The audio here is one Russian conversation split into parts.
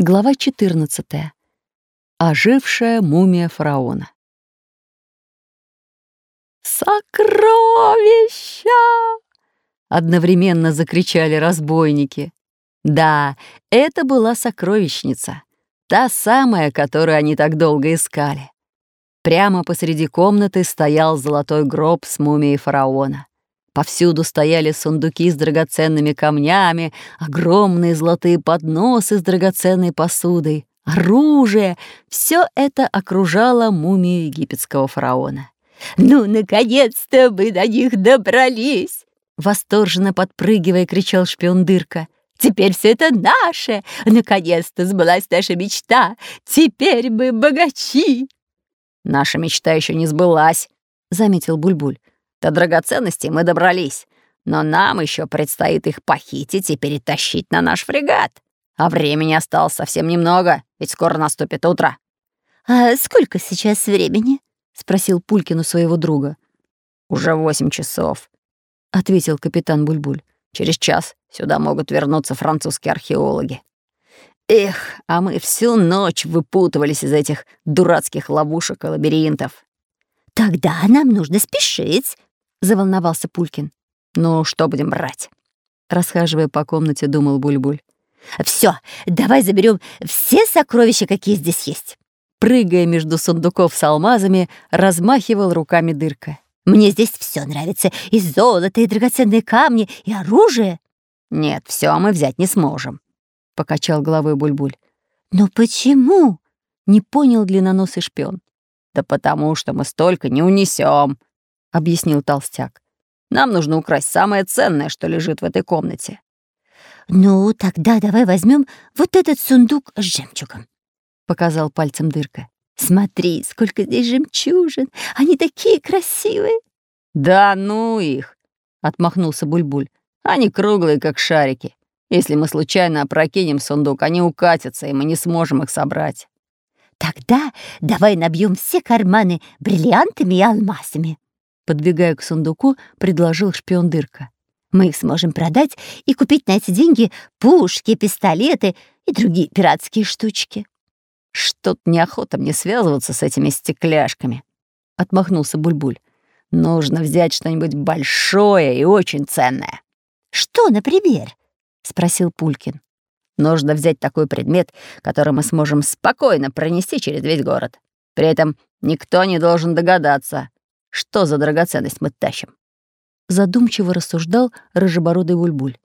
Глава 14. Ожившая мумия фараона. «Сокровища!» — одновременно закричали разбойники. Да, это была сокровищница, та самая, которую они так долго искали. Прямо посреди комнаты стоял золотой гроб с мумией фараона. Повсюду стояли сундуки с драгоценными камнями, огромные золотые подносы с драгоценной посудой, оружие. Все это окружало мумию египетского фараона. «Ну, наконец-то мы до них добрались!» Восторженно подпрыгивая, кричал шпион Дырка. «Теперь все это наше! Наконец-то сбылась наша мечта! Теперь мы богачи!» «Наша мечта еще не сбылась», — заметил Бульбуль. До драгоценностей мы добрались, но нам еще предстоит их похитить и перетащить на наш фрегат. А времени осталось совсем немного, ведь скоро наступит утро». «А сколько сейчас времени?» — спросил Пулькин у своего друга. «Уже восемь часов», — ответил капитан Бульбуль. «Через час сюда могут вернуться французские археологи». Эх, а мы всю ночь выпутывались из этих дурацких ловушек и лабиринтов. «Тогда нам нужно спешить», — заволновался Пулькин. «Ну, что будем брать?» Расхаживая по комнате, думал Бульбуль. «Все, давай заберем все сокровища, какие здесь есть». Прыгая между сундуков с алмазами, размахивал руками дырка. «Мне здесь все нравится. И золото, и драгоценные камни, и оружие». «Нет, все мы взять не сможем», — покачал головой Бульбуль. «Но почему?» — не понял длинноносый шпион. «Да потому что мы столько не унесем, — объяснил толстяк. «Нам нужно украсть самое ценное, что лежит в этой комнате». «Ну, тогда давай возьмем вот этот сундук с жемчугом», — показал пальцем дырка. «Смотри, сколько здесь жемчужин! Они такие красивые!» «Да ну их!» — отмахнулся Бульбуль. «Они круглые, как шарики. Если мы случайно опрокинем сундук, они укатятся, и мы не сможем их собрать». «Тогда давай набьем все карманы бриллиантами и алмазами», Подбегая к сундуку, предложил шпион Дырка. «Мы их сможем продать и купить на эти деньги пушки, пистолеты и другие пиратские штучки». «Что-то неохота мне связываться с этими стекляшками», — отмахнулся Бульбуль. «Нужно взять что-нибудь большое и очень ценное». «Что, например?» — спросил Пулькин. «Нужно взять такой предмет, который мы сможем спокойно пронести через весь город. При этом никто не должен догадаться, что за драгоценность мы тащим?» Задумчиво рассуждал рыжебородый Бульбуль.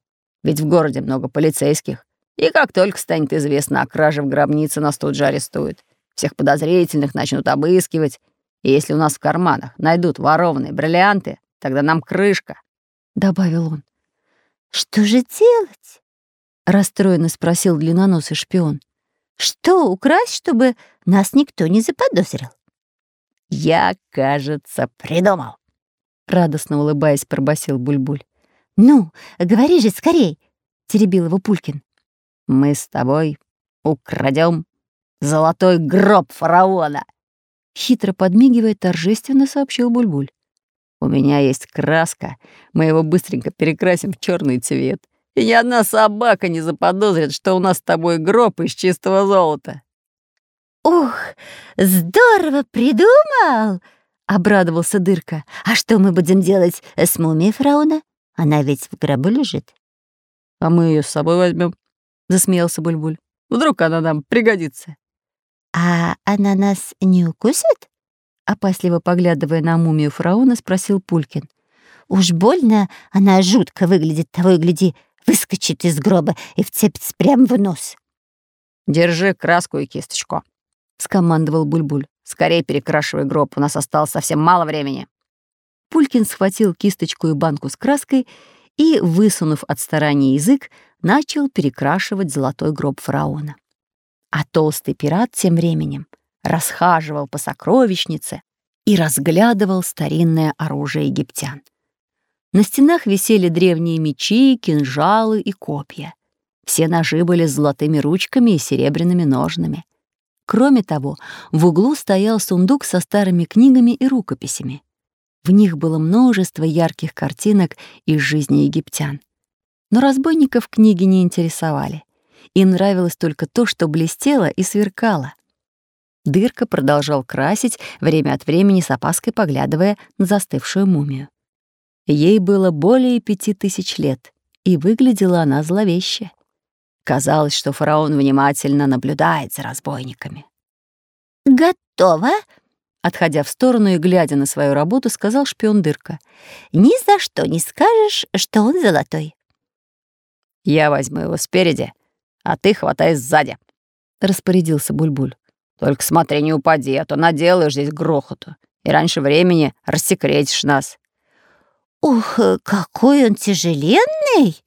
«Ведь в городе много полицейских, и как только станет известно о краже в гробнице, нас тут же арестуют. Всех подозрительных начнут обыскивать, и если у нас в карманах найдут ворованные бриллианты, тогда нам крышка», — добавил он. «Что же делать?» — расстроенно спросил длинноносый шпион. «Что украсть, чтобы нас никто не заподозрил?» «Я, кажется, придумал!» Радостно улыбаясь, пробасил Бульбуль. «Ну, говори же скорей!» — теребил его Пулькин. «Мы с тобой украдем золотой гроб фараона!» Хитро подмигивая, торжественно сообщил Бульбуль. «У меня есть краска, мы его быстренько перекрасим в черный цвет, и ни одна собака не заподозрит, что у нас с тобой гроб из чистого золота. «Ух, здорово придумал!» — обрадовался Дырка. «А что мы будем делать с мумией фараона? Она ведь в гробу лежит». «А мы ее с собой возьмем, засмеялся Бульбуль. «Вдруг она нам пригодится». «А она нас не укусит?» Опасливо поглядывая на мумию фараона, спросил Пулькин. «Уж больно она жутко выглядит, того и гляди, выскочит из гроба и вцепится прямо в нос». «Держи краску и кисточку», — скомандовал Бульбуль. «Скорее перекрашивай гроб, у нас осталось совсем мало времени». Пулькин схватил кисточку и банку с краской и, высунув от старания язык, начал перекрашивать золотой гроб фараона. А толстый пират тем временем расхаживал по сокровищнице и разглядывал старинное оружие египтян. На стенах висели древние мечи, кинжалы и копья. Все ножи были с золотыми ручками и серебряными ножнами. Кроме того, в углу стоял сундук со старыми книгами и рукописями. В них было множество ярких картинок из жизни египтян. Но разбойников книги не интересовали. Им нравилось только то, что блестело и сверкало. Дырка продолжал красить, время от времени с опаской поглядывая на застывшую мумию. Ей было более пяти тысяч лет, и выглядела она зловеще. Казалось, что фараон внимательно наблюдает за разбойниками. «Готово!» Отходя в сторону и глядя на свою работу, сказал шпион Дырка. «Ни за что не скажешь, что он золотой». «Я возьму его спереди, а ты хватай сзади», — распорядился Бульбуль. «Только смотри, не упади, а то наделаешь здесь грохоту, и раньше времени рассекретишь нас». «Ух, какой он тяжеленный!»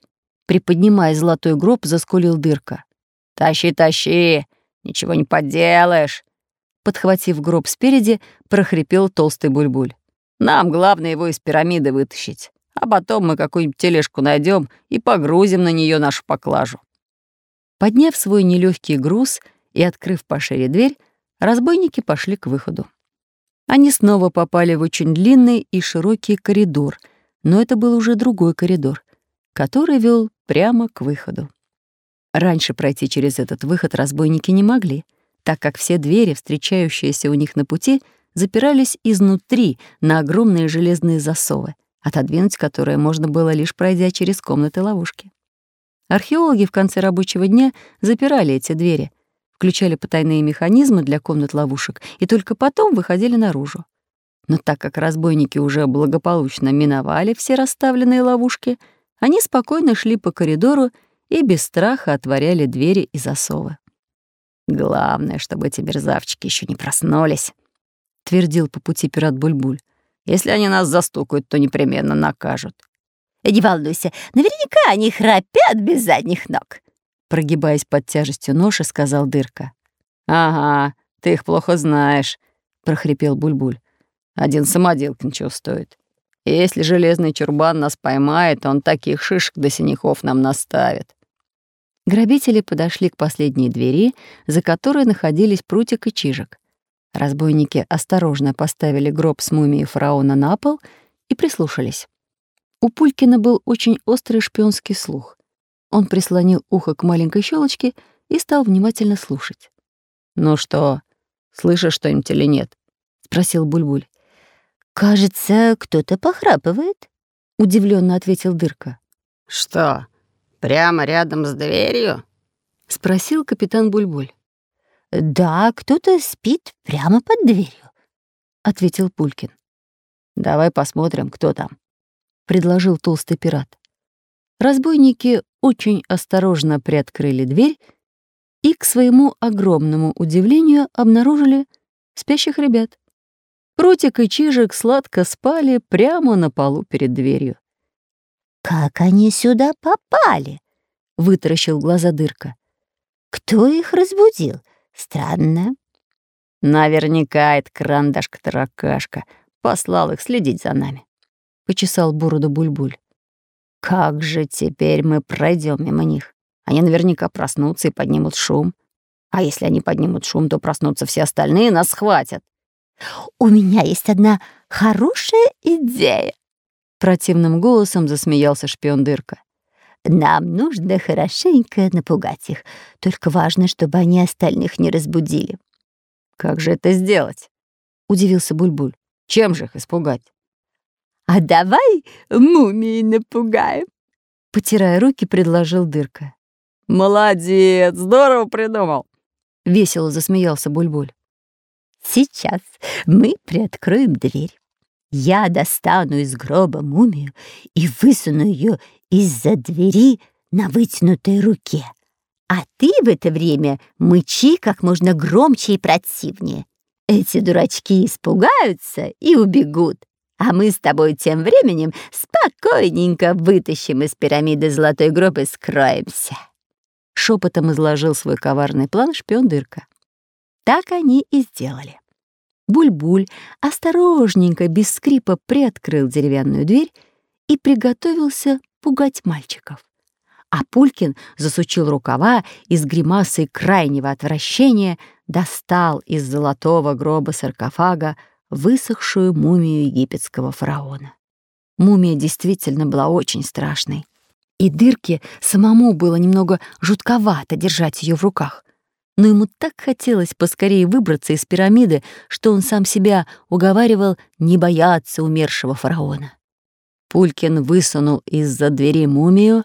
Приподнимая золотой гроб, заскулил Дырка. «Тащи, тащи, ничего не поделаешь», подхватив гроб спереди, прохрипел толстый бульбуль. «Нам главное его из пирамиды вытащить, а потом мы какую-нибудь тележку найдем и погрузим на нее нашу поклажу». Подняв свой нелегкий груз и открыв пошире дверь, разбойники пошли к выходу. Они снова попали в очень длинный и широкий коридор, но это был уже другой коридор, который вел прямо к выходу. Раньше пройти через этот выход разбойники не могли — так как все двери, встречающиеся у них на пути, запирались изнутри на огромные железные засовы, отодвинуть которые можно было лишь пройдя через комнаты ловушки. Археологи в конце рабочего дня запирали эти двери, включали потайные механизмы для комнат ловушек и только потом выходили наружу. Но так как разбойники уже благополучно миновали все расставленные ловушки, они спокойно шли по коридору и без страха отворяли двери и засовы. Главное, чтобы эти мерзавчики еще не проснулись, твердил по пути пират Бульбуль. Если они нас застукают, то непременно накажут. Не волнуйся, наверняка они храпят без задних ног. Прогибаясь под тяжестью ноши, сказал Дырка. «Ага, ты их плохо знаешь», — прохрипел Бульбуль. «Один самоделкин чего стоит. Если железный чурбан нас поймает, он таких шишек до синяков нам наставит». Грабители подошли к последней двери, за которой находились прутик и чижик. Разбойники осторожно поставили гроб с мумией фараона на пол и прислушались. У Пулькина был очень острый шпионский слух. Он прислонил ухо к маленькой щелочке и стал внимательно слушать. «Ну что, слышишь что-нибудь или нет?» — спросил Бульбуль. «Кажется, кто-то похрапывает», — удивленно ответил Дырка. «Что, Прямо рядом с дверью? спросил капитан Бульбуль. Да, кто-то спит прямо под дверью, ответил Пулькин. Давай посмотрим, кто там, предложил толстый пират. Разбойники очень осторожно приоткрыли дверь и, к своему огромному удивлению, обнаружили спящих ребят. Прутик и Чижик сладко спали прямо на полу перед дверью. «Как они сюда попали?» — вытаращил глаза дырка. «Кто их разбудил? Странно». «Наверняка это карандашка-таракашка послал их следить за нами», — почесал бороду Бульбуль. «Как же теперь мы пройдем мимо них? Они наверняка проснутся и поднимут шум. А если они поднимут шум, то проснутся все остальные и нас схватят». «У меня есть одна хорошая идея», Противным голосом засмеялся шпион Дырка. «Нам нужно хорошенько напугать их. Только важно, чтобы они остальных не разбудили». «Как же это сделать?» — удивился Бульбуль. «Чем же их испугать?» «А давай мумии напугаем», — потирая руки, предложил Дырка. «Молодец, здорово придумал!» — весело засмеялся Бульбуль. «Сейчас мы приоткроем дверь. Я достану из гроба мумию и высуну ее из-за двери на вытянутой руке. А ты в это время мычи как можно громче и противнее. Эти дурачки испугаются и убегут. А мы с тобой тем временем спокойненько вытащим из пирамиды золотой гроб и скроемся. Шепотом изложил свой коварный план шпион Дырка. Так они и сделали. Буль-буль осторожненько, без скрипа приоткрыл деревянную дверь и приготовился пугать мальчиков. А Пулькин засучил рукава и с гримасой крайнего отвращения достал из золотого гроба саркофага высохшую мумию египетского фараона. Мумия действительно была очень страшной. И дырке самому было немного жутковато держать ее в руках. Но ему так хотелось поскорее выбраться из пирамиды, что он сам себя уговаривал не бояться умершего фараона. Пулькин высунул из-за двери мумию,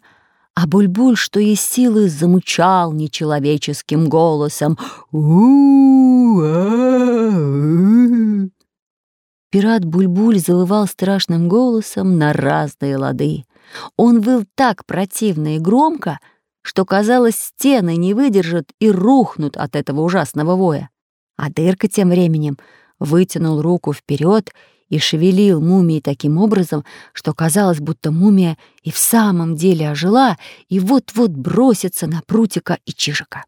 а Бульбуль, что есть силы, замучал нечеловеческим голосом Пират Бульбуль завывал страшным голосом на разные лады. Он выл так противно и громко, что, казалось, стены не выдержат и рухнут от этого ужасного воя. А дырка тем временем вытянул руку вперед и шевелил мумией таким образом, что казалось, будто мумия и в самом деле ожила и вот-вот бросится на прутика и чижика.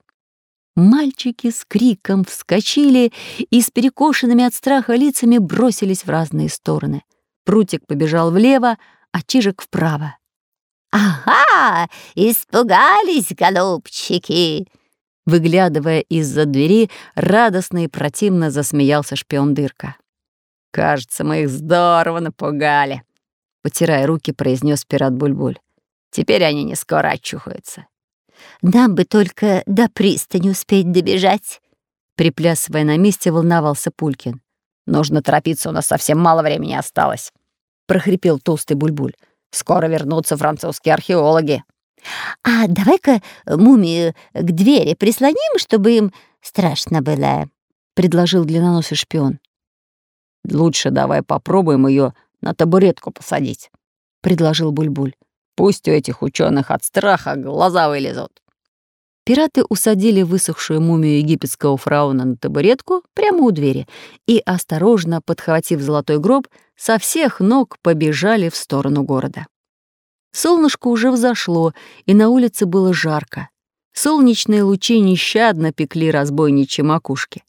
Мальчики с криком вскочили и с перекошенными от страха лицами бросились в разные стороны. Прутик побежал влево, а чижик вправо. «Ага, испугались, голубчики!» Выглядывая из-за двери, радостно и противно засмеялся шпион Дырка. «Кажется, мы их здорово напугали», — потирая руки, произнес пират Бульбуль. «Теперь они не скоро очухаются». «Нам бы только до пристани успеть добежать», — приплясывая на месте, волновался Пулькин. «Нужно торопиться, у нас совсем мало времени осталось», — прохрипел толстый Бульбуль. «Скоро вернутся французские археологи». «А давай-ка мумию к двери прислоним, чтобы им страшно было», — предложил длинноносый шпион. Лучше давай попробуем ее на табуретку посадить, предложил Бульбуль. Пусть у этих ученых от страха глаза вылезут. Пираты усадили высохшую мумию египетского фараона на табуретку прямо у двери и, осторожно подхватив золотой гроб, со всех ног побежали в сторону города. Солнышко уже взошло, и на улице было жарко. Солнечные лучи нещадно пекли разбойничьи макушки.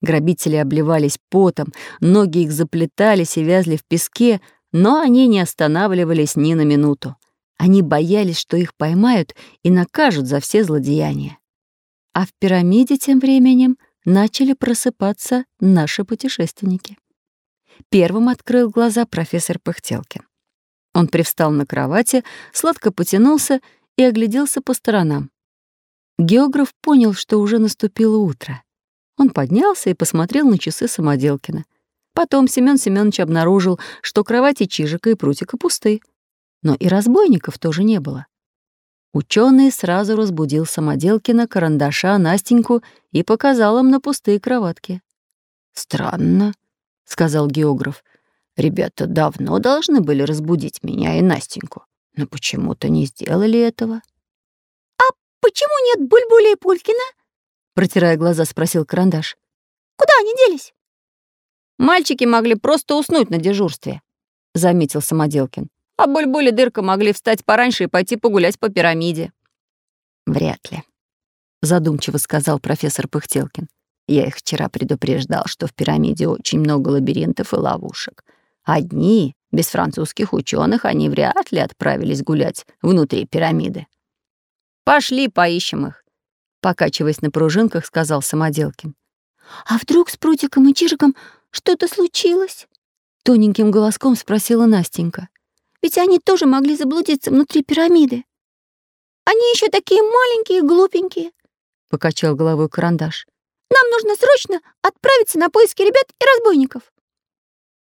Грабители обливались потом, ноги их заплетались и вязли в песке, но они не останавливались ни на минуту. Они боялись, что их поймают и накажут за все злодеяния. А в пирамиде тем временем начали просыпаться наши путешественники. Первым открыл глаза профессор Пыхтелкин. Он привстал на кровати, сладко потянулся и огляделся по сторонам. Географ понял, что уже наступило утро. Он поднялся и посмотрел на часы Самоделкина. Потом Семён Семёнович обнаружил, что кровати Чижика и Прутика пусты. Но и разбойников тоже не было. Ученый сразу разбудил Самоделкина, Карандаша, Настеньку и показал им на пустые кроватки. «Странно», — сказал географ. «Ребята давно должны были разбудить меня и Настеньку, но почему-то не сделали этого». «А почему нет Бульбуля и Пулькина?» Протирая глаза, спросил Карандаш. «Куда они делись?» «Мальчики могли просто уснуть на дежурстве», — заметил Самоделкин. «А Буль-Буль и Дырка могли встать пораньше и пойти погулять по пирамиде». «Вряд ли», — задумчиво сказал профессор Пыхтелкин. «Я их вчера предупреждал, что в пирамиде очень много лабиринтов и ловушек. Одни, без французских ученых, они вряд ли отправились гулять внутри пирамиды». «Пошли, поищем их», покачиваясь на пружинках, сказал Самоделкин. «А вдруг с прутиком и чижиком что-то случилось?» Тоненьким голоском спросила Настенька. «Ведь они тоже могли заблудиться внутри пирамиды. Они еще такие маленькие и глупенькие», — покачал головой карандаш. «Нам нужно срочно отправиться на поиски ребят и разбойников».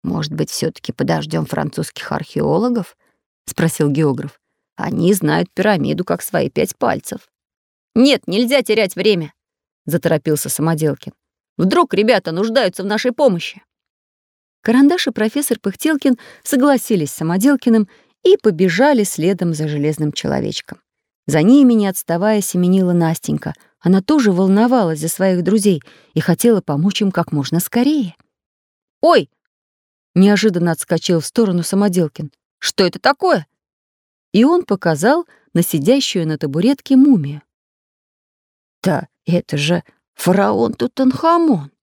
«Может быть, все таки подождем французских археологов?» — спросил географ. «Они знают пирамиду как свои пять пальцев». «Нет, нельзя терять время», — заторопился Самоделкин. «Вдруг ребята нуждаются в нашей помощи». Карандаш и профессор Пыхтелкин согласились с Самоделкиным и побежали следом за железным человечком. За ними, не отставая, семенила Настенька. Она тоже волновалась за своих друзей и хотела помочь им как можно скорее. «Ой!» — неожиданно отскочил в сторону Самоделкин. «Что это такое?» И он показал на сидящую на табуретке мумию. «Да это же фараон Тутанхамон!»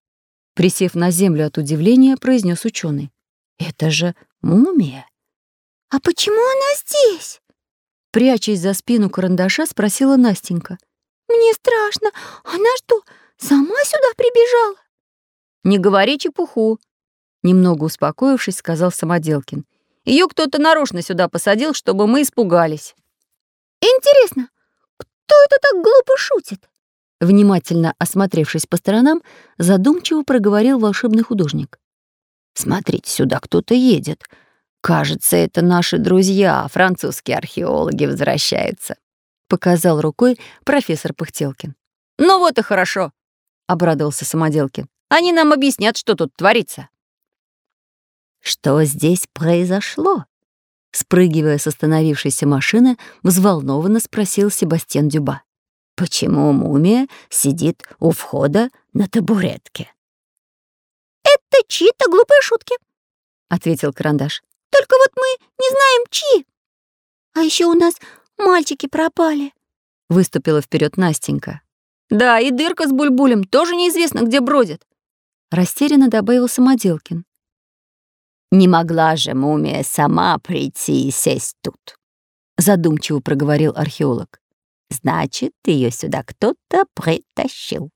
Присев на землю от удивления, произнес ученый. «Это же мумия!» «А почему она здесь?» Прячась за спину карандаша, спросила Настенька. «Мне страшно. Она что, сама сюда прибежала?» «Не говори чепуху», — немного успокоившись, сказал Самоделкин. Ее кто-то нарочно сюда посадил, чтобы мы испугались». Интересно, кто это так глупо шутит? Внимательно осмотревшись по сторонам, задумчиво проговорил волшебный художник. «Смотрите, сюда кто-то едет. Кажется, это наши друзья, французские археологи, возвращаются», — показал рукой профессор Пыхтелкин. «Ну вот и хорошо», — обрадовался Самоделкин. «Они нам объяснят, что тут творится». «Что здесь произошло?» Спрыгивая с остановившейся машины, взволнованно спросил Себастьян Дюба. «Почему мумия сидит у входа на табуретке?» «Это чьи-то глупые шутки», — ответил Карандаш. «Только вот мы не знаем, чьи. А еще у нас мальчики пропали», — выступила вперед Настенька. «Да, и дырка с бульбулем тоже неизвестно, где бродит», — растерянно добавил Самоделкин. «Не могла же мумия сама прийти и сесть тут», — задумчиво проговорил археолог. «Значит, ее сюда кто-то притащил».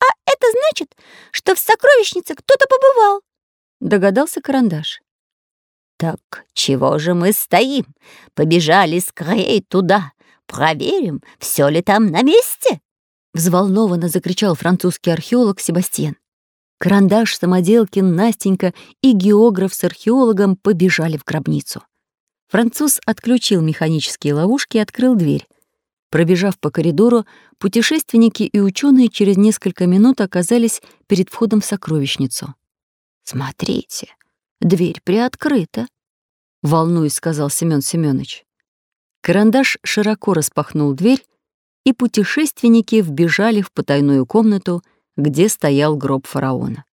«А это значит, что в сокровищнице кто-то побывал», — догадался Карандаш. «Так чего же мы стоим? Побежали скорее туда. Проверим, все ли там на месте?» Взволнованно закричал французский археолог Себастьян. Карандаш, Самоделкин, Настенька и географ с археологом побежали в гробницу. Француз отключил механические ловушки и открыл дверь. Пробежав по коридору, путешественники и ученые через несколько минут оказались перед входом в сокровищницу. «Смотрите, дверь приоткрыта», — волнуясь, сказал Семён Семёныч. Карандаш широко распахнул дверь, и путешественники вбежали в потайную комнату — где стоял гроб фараона.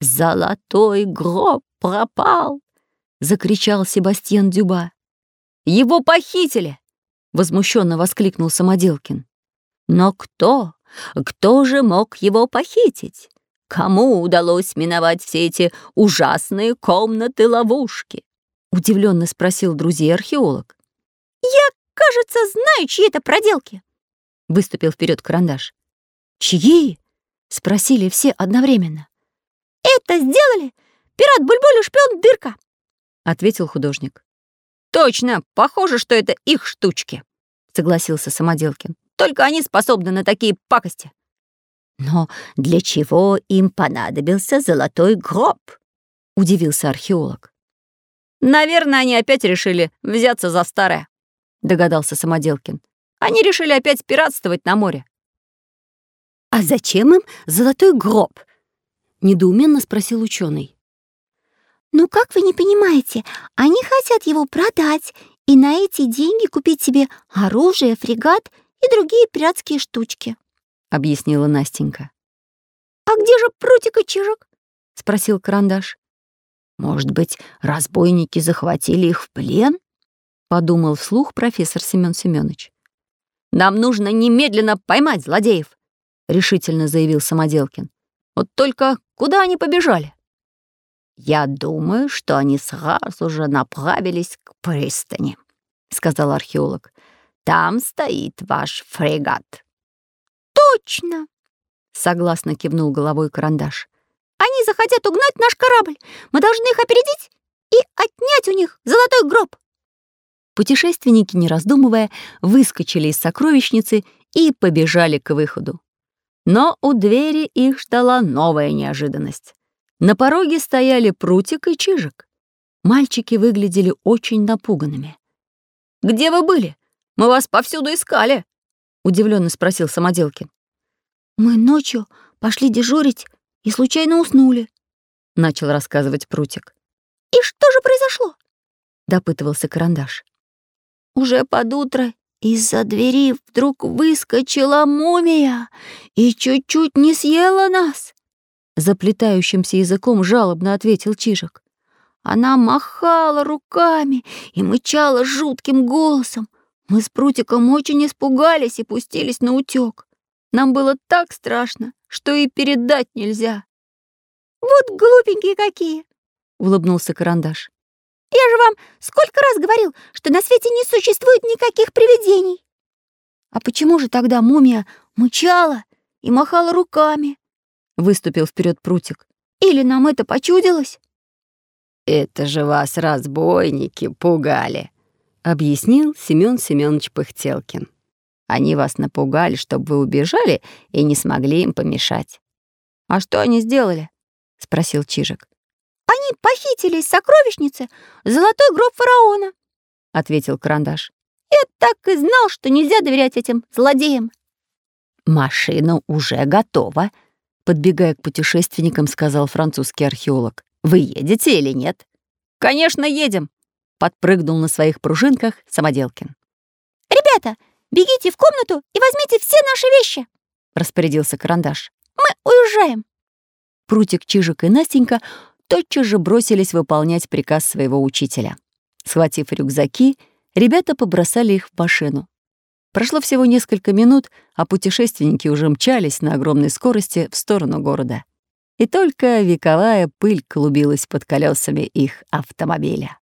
«Золотой гроб пропал!» — закричал Себастьян Дюба. «Его похитили!» — возмущенно воскликнул Самоделкин. «Но кто? Кто же мог его похитить? Кому удалось миновать все эти ужасные комнаты-ловушки?» — удивленно спросил друзей археолог. «Я, кажется, знаю, чьи это проделки!» — выступил вперед карандаш. «Чьи?» — спросили все одновременно. «Это сделали пират Бульбуль шпион Дырка», — ответил художник. «Точно, похоже, что это их штучки», — согласился Самоделкин. «Только они способны на такие пакости». «Но для чего им понадобился золотой гроб?» — удивился археолог. «Наверное, они опять решили взяться за старое», — догадался Самоделкин. «Они решили опять пиратствовать на море. «А зачем им золотой гроб?» — недоуменно спросил ученый. «Ну как вы не понимаете, они хотят его продать и на эти деньги купить себе оружие, фрегат и другие пиратские штучки», — объяснила Настенька. «А где же прутик и чижик?» — спросил Карандаш. «Может быть, разбойники захватили их в плен?» — подумал вслух профессор Семён Семёныч. «Нам нужно немедленно поймать злодеев», — решительно заявил Самоделкин. «Вот только куда они побежали?» «Я думаю, что они сразу же направились к пристани», — сказал археолог. «Там стоит ваш фрегат». «Точно!» — согласно кивнул головой карандаш. «Они захотят угнать наш корабль. Мы должны их опередить и отнять у них золотой гроб». Путешественники, не раздумывая, выскочили из сокровищницы и побежали к выходу. Но у двери их ждала новая неожиданность. На пороге стояли прутик и чижик. Мальчики выглядели очень напуганными. «Где вы были? Мы вас повсюду искали!» — удивленно спросил Самоделкин. «Мы ночью пошли дежурить и случайно уснули», — начал рассказывать прутик. «И что же произошло?» — допытывался карандаш. «Уже под утро из-за двери вдруг выскочила мумия и чуть-чуть не съела нас. Заплетающимся языком жалобно ответил Чижик. Она махала руками и мычала жутким голосом. Мы с Прутиком очень испугались и пустились на утёк. Нам было так страшно, что и передать нельзя. «Вот глупенькие какие!» — улыбнулся Карандаш. Я же вам сколько раз говорил, что на свете не существует никаких привидений. А почему же тогда мумия мычала и махала руками? Выступил вперед прутик. Или нам это почудилось? Это же вас разбойники пугали, объяснил Семён Семёнович Пыхтелкин. «Они вас напугали, чтобы вы убежали и не смогли им помешать». «А что они сделали?» — спросил Чижик. «Они похитили из сокровищницы золотой гроб фараона», — ответил Карандаш. «Я так и знал, что нельзя доверять этим злодеям». «Машина уже готова», — подбегая к путешественникам, сказал французский археолог. «Вы едете или нет?» «Конечно, едем», — подпрыгнул на своих пружинках Самоделкин. «Ребята, бегите в комнату и возьмите все наши вещи», — распорядился Карандаш. «Мы уезжаем». Прутик, Чижик и Настенька тотчас же бросились выполнять приказ своего учителя. Схватив рюкзаки, ребята побросали их в машину. Прошло всего несколько минут, а путешественники уже мчались на огромной скорости в сторону города. И только вековая пыль клубилась под колесами их автомобиля.